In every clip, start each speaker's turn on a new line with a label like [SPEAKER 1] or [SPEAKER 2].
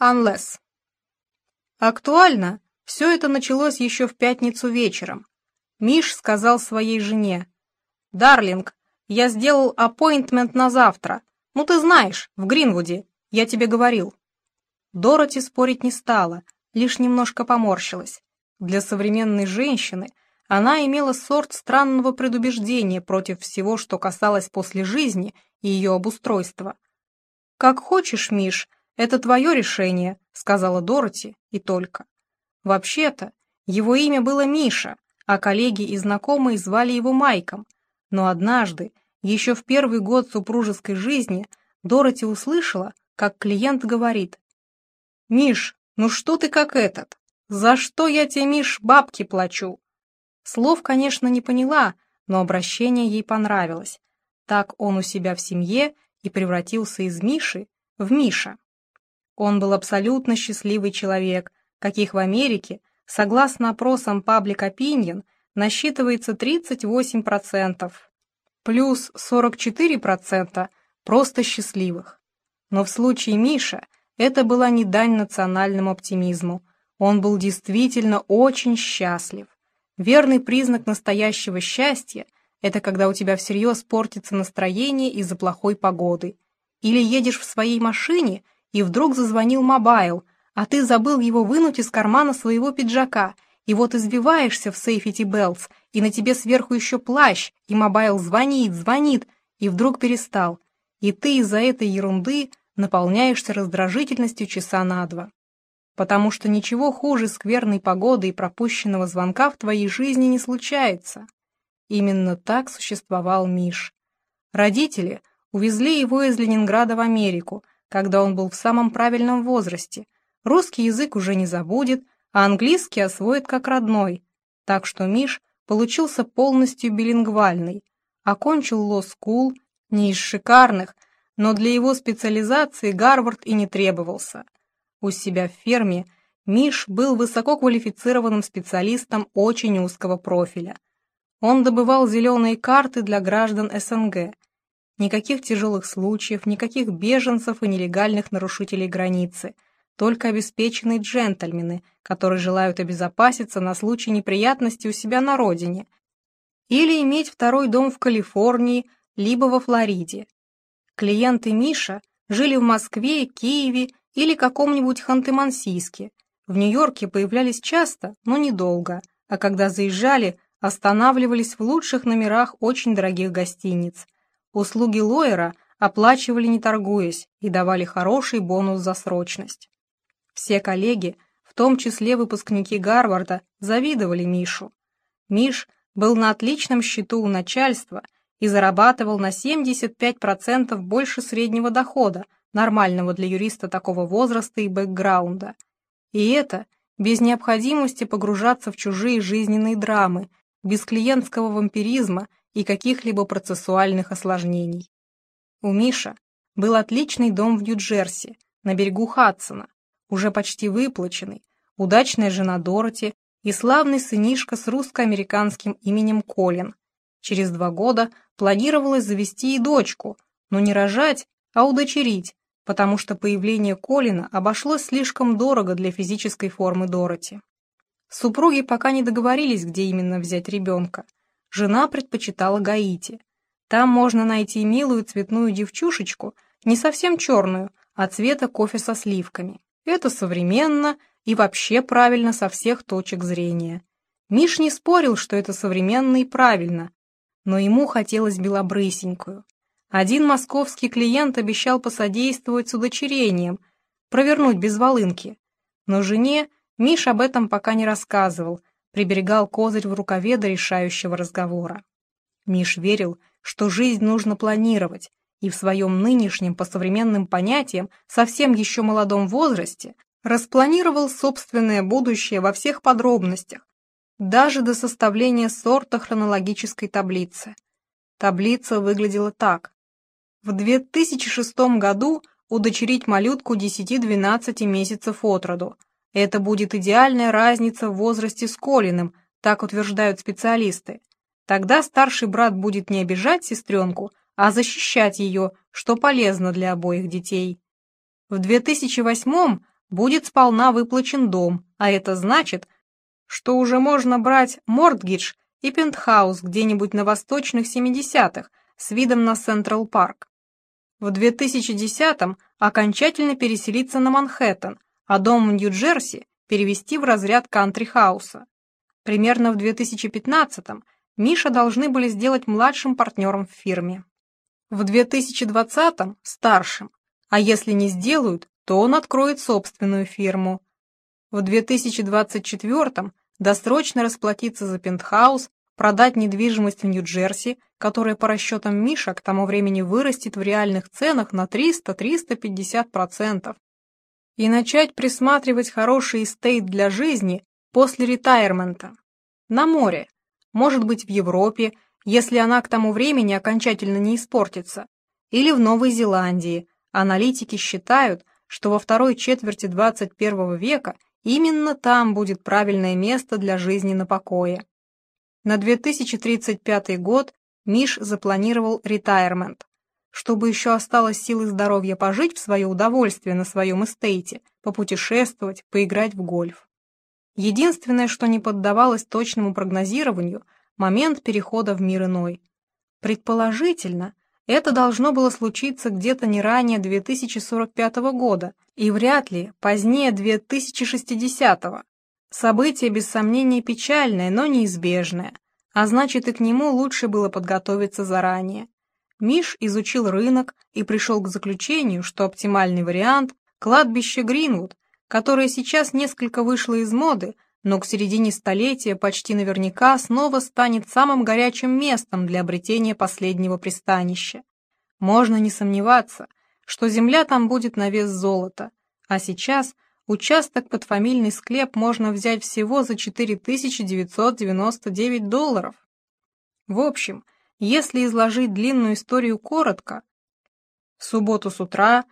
[SPEAKER 1] unless. Актуально все это началось еще в пятницу вечером. Миш сказал своей жене, «Дарлинг, я сделал аппоинтмент на завтра. Ну ты знаешь, в Гринвуде, я тебе говорил». Дороти спорить не стала, лишь немножко поморщилась. Для современной женщины она имела сорт странного предубеждения против всего, что касалось после жизни и ее обустройства. «Как хочешь, Миш, это твое решение», — сказала Дороти, и только. Вообще-то, его имя было Миша, а коллеги и знакомые звали его Майком, но однажды, еще в первый год супружеской жизни, Дороти услышала, как клиент говорит, «Миш, ну что ты как этот? За что я тебе, Миш, бабки плачу?» Слов, конечно, не поняла, но обращение ей понравилось. Так он у себя в семье и превратился из Миши в Миша. Он был абсолютно счастливый человек, каких в Америке, согласно опросам Public Opinion, насчитывается 38%, плюс 44% просто счастливых. Но в случае Миша это была не дань национальному оптимизму. Он был действительно очень счастлив. Верный признак настоящего счастья – это когда у тебя всерьез портится настроение из-за плохой погоды. Или едешь в своей машине – и вдруг зазвонил mobile, а ты забыл его вынуть из кармана своего пиджака, и вот извиваешься в safety belts, и на тебе сверху еще плащ, и mobile звонит, звонит, и вдруг перестал. И ты из-за этой ерунды наполняешься раздражительностью часа на два. Потому что ничего хуже скверной погоды и пропущенного звонка в твоей жизни не случается. Именно так существовал Миш. Родители увезли его из Ленинграда в Америку, когда он был в самом правильном возрасте. Русский язык уже не забудет, а английский освоит как родной. Так что Миш получился полностью билингвальный. Окончил ло-скул, не из шикарных, но для его специализации Гарвард и не требовался. У себя в ферме Миш был высококвалифицированным специалистом очень узкого профиля. Он добывал зеленые карты для граждан СНГ – Никаких тяжелых случаев, никаких беженцев и нелегальных нарушителей границы. Только обеспеченные джентльмены, которые желают обезопаситься на случай неприятностей у себя на родине. Или иметь второй дом в Калифорнии, либо во Флориде. Клиенты Миша жили в Москве, Киеве или каком-нибудь Ханты-Мансийске. В Нью-Йорке появлялись часто, но недолго, а когда заезжали, останавливались в лучших номерах очень дорогих гостиниц – Услуги лоера оплачивали не торгуясь и давали хороший бонус за срочность. Все коллеги, в том числе выпускники Гарварда, завидовали Мишу. Миш был на отличном счету у начальства и зарабатывал на 75% больше среднего дохода, нормального для юриста такого возраста и бэкграунда. И это без необходимости погружаться в чужие жизненные драмы, без клиентского вампиризма и каких-либо процессуальных осложнений. У Миша был отличный дом в Нью-Джерси, на берегу Хадсона, уже почти выплаченный, удачная жена Дороти и славный сынишка с русско-американским именем Колин. Через два года планировалось завести и дочку, но не рожать, а удочерить, потому что появление Колина обошлось слишком дорого для физической формы Дороти. Супруги пока не договорились, где именно взять ребенка, жена предпочитала Гаити. Там можно найти милую цветную девчушечку, не совсем черную, а цвета кофе со сливками. Это современно и вообще правильно со всех точек зрения. Миш не спорил, что это современно и правильно, но ему хотелось белобрысенькую. Один московский клиент обещал посодействовать с удочерением, провернуть без волынки. Но жене Миш об этом пока не рассказывал, приберегал козырь в рукаве до решающего разговора. Миш верил, что жизнь нужно планировать, и в своем нынешнем, по современным понятиям, совсем еще молодом возрасте, распланировал собственное будущее во всех подробностях, даже до составления сорта хронологической таблицы. Таблица выглядела так. В 2006 году удочерить малютку 10-12 месяцев от роду, это будет идеальная разница в возрасте с Колиным, так утверждают специалисты. Тогда старший брат будет не обижать сестренку, а защищать ее, что полезно для обоих детей. В 2008-м будет сполна выплачен дом, а это значит, что уже можно брать mortgage и пентхаус где-нибудь на восточных 70-х с видом на Central Park. В 2010-м окончательно переселиться на Манхэттен, а дом в Нью-Джерси перевести в разряд country house а. Примерно в 2015-м Миша должны были сделать младшим партнером в фирме. В 2020-м – старшим, а если не сделают, то он откроет собственную фирму. В 2024-м досрочно расплатиться за пентхаус, продать недвижимость в Нью-Джерси, которая по расчетам Миша к тому времени вырастет в реальных ценах на 300-350%, и начать присматривать хороший estate для жизни после retirement а. На море, может быть в Европе, если она к тому времени окончательно не испортится, или в Новой Зеландии. Аналитики считают, что во второй четверти 21 века именно там будет правильное место для жизни на покое. На 2035 год Миш запланировал ретайрмент. Чтобы еще осталось силы здоровья пожить в свое удовольствие на своем эстейте, попутешествовать, поиграть в гольф. Единственное, что не поддавалось точному прогнозированию – момент перехода в мир иной. Предположительно, это должно было случиться где-то не ранее 2045 года и вряд ли позднее 2060 -го. Событие без сомнения печальное, но неизбежное, а значит и к нему лучше было подготовиться заранее. Миш изучил рынок и пришел к заключению, что оптимальный вариант – кладбище Гринвуд, которое сейчас несколько вышло из моды, но к середине столетия почти наверняка снова станет самым горячим местом для обретения последнего пристанища. Можно не сомневаться, что земля там будет на вес золота, а сейчас участок под фамильный склеп можно взять всего за 4999 долларов. В общем, если изложить длинную историю коротко, в субботу с утра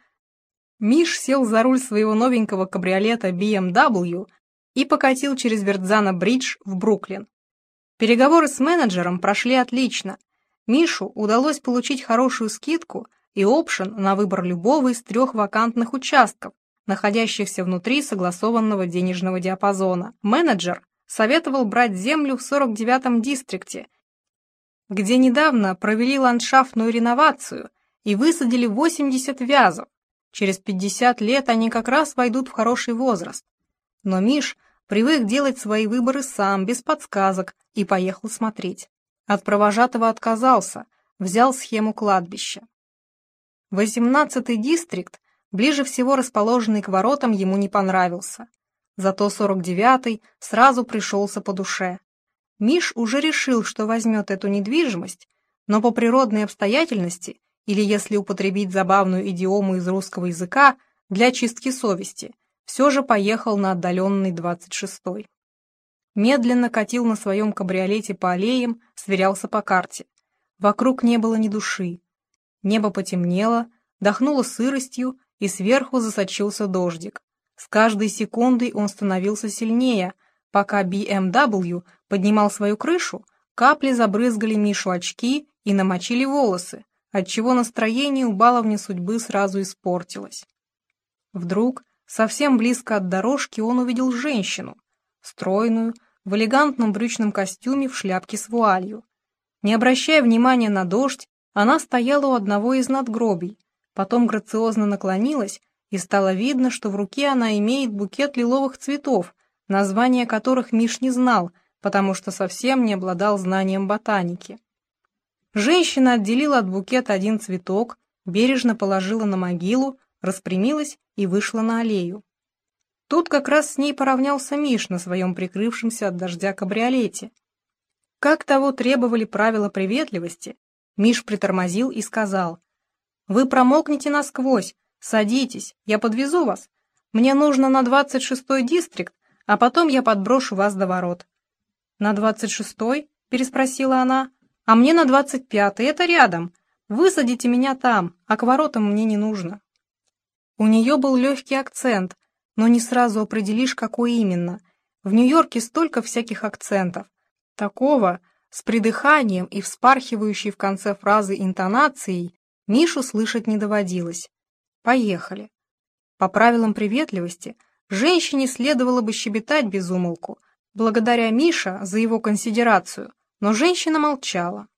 [SPEAKER 1] Миш сел за руль своего новенького кабриолета BMW и покатил через Вердзана-бридж в Бруклин. Переговоры с менеджером прошли отлично. Мишу удалось получить хорошую скидку и опшен на выбор любого из трех вакантных участков, находящихся внутри согласованного денежного диапазона. Менеджер советовал брать землю в 49-м дистрикте, где недавно провели ландшафтную реновацию и высадили 80 вязов. Через 50 лет они как раз войдут в хороший возраст. Но Миш привык делать свои выборы сам, без подсказок, и поехал смотреть. От провожатого отказался, взял схему кладбища. 18-й дистрикт, ближе всего расположенный к воротам, ему не понравился. Зато 49-й сразу пришелся по душе. Миш уже решил, что возьмет эту недвижимость, но по природной обстоятельности, или если употребить забавную идиому из русского языка, для чистки совести – все же поехал на отдаленный 26-й. Медленно катил на своем кабриолете по аллеям, сверялся по карте. Вокруг не было ни души. Небо потемнело, дохнуло сыростью, и сверху засочился дождик. С каждой секундой он становился сильнее, пока BMW поднимал свою крышу, капли забрызгали Мишу очки и намочили волосы, отчего настроение у баловни судьбы сразу испортилось. Вдруг Совсем близко от дорожки он увидел женщину, стройную, в элегантном брючном костюме в шляпке с вуалью. Не обращая внимания на дождь, она стояла у одного из надгробий, потом грациозно наклонилась, и стало видно, что в руке она имеет букет лиловых цветов, название которых Миш не знал, потому что совсем не обладал знанием ботаники. Женщина отделила от букета один цветок, бережно положила на могилу, распрямилась и вышла на аллею. Тут как раз с ней поравнялся Миш на своем прикрывшемся от дождя кабриолете. Как того требовали правила приветливости, Миш притормозил и сказал, «Вы промокнете насквозь, садитесь, я подвезу вас. Мне нужно на 26-й дистрикт, а потом я подброшу вас до ворот». «На 26-й?» — переспросила она. «А мне на 25-й, это рядом. Высадите меня там, а к воротам мне не нужно». У нее был легкий акцент, но не сразу определишь, какой именно. В Нью-Йорке столько всяких акцентов. Такого, с придыханием и вспархивающей в конце фразы интонацией, Мишу слышать не доводилось. Поехали. По правилам приветливости, Женщине следовало бы щебетать без умолку, благодаря Миша за его консидерацию, но женщина молчала.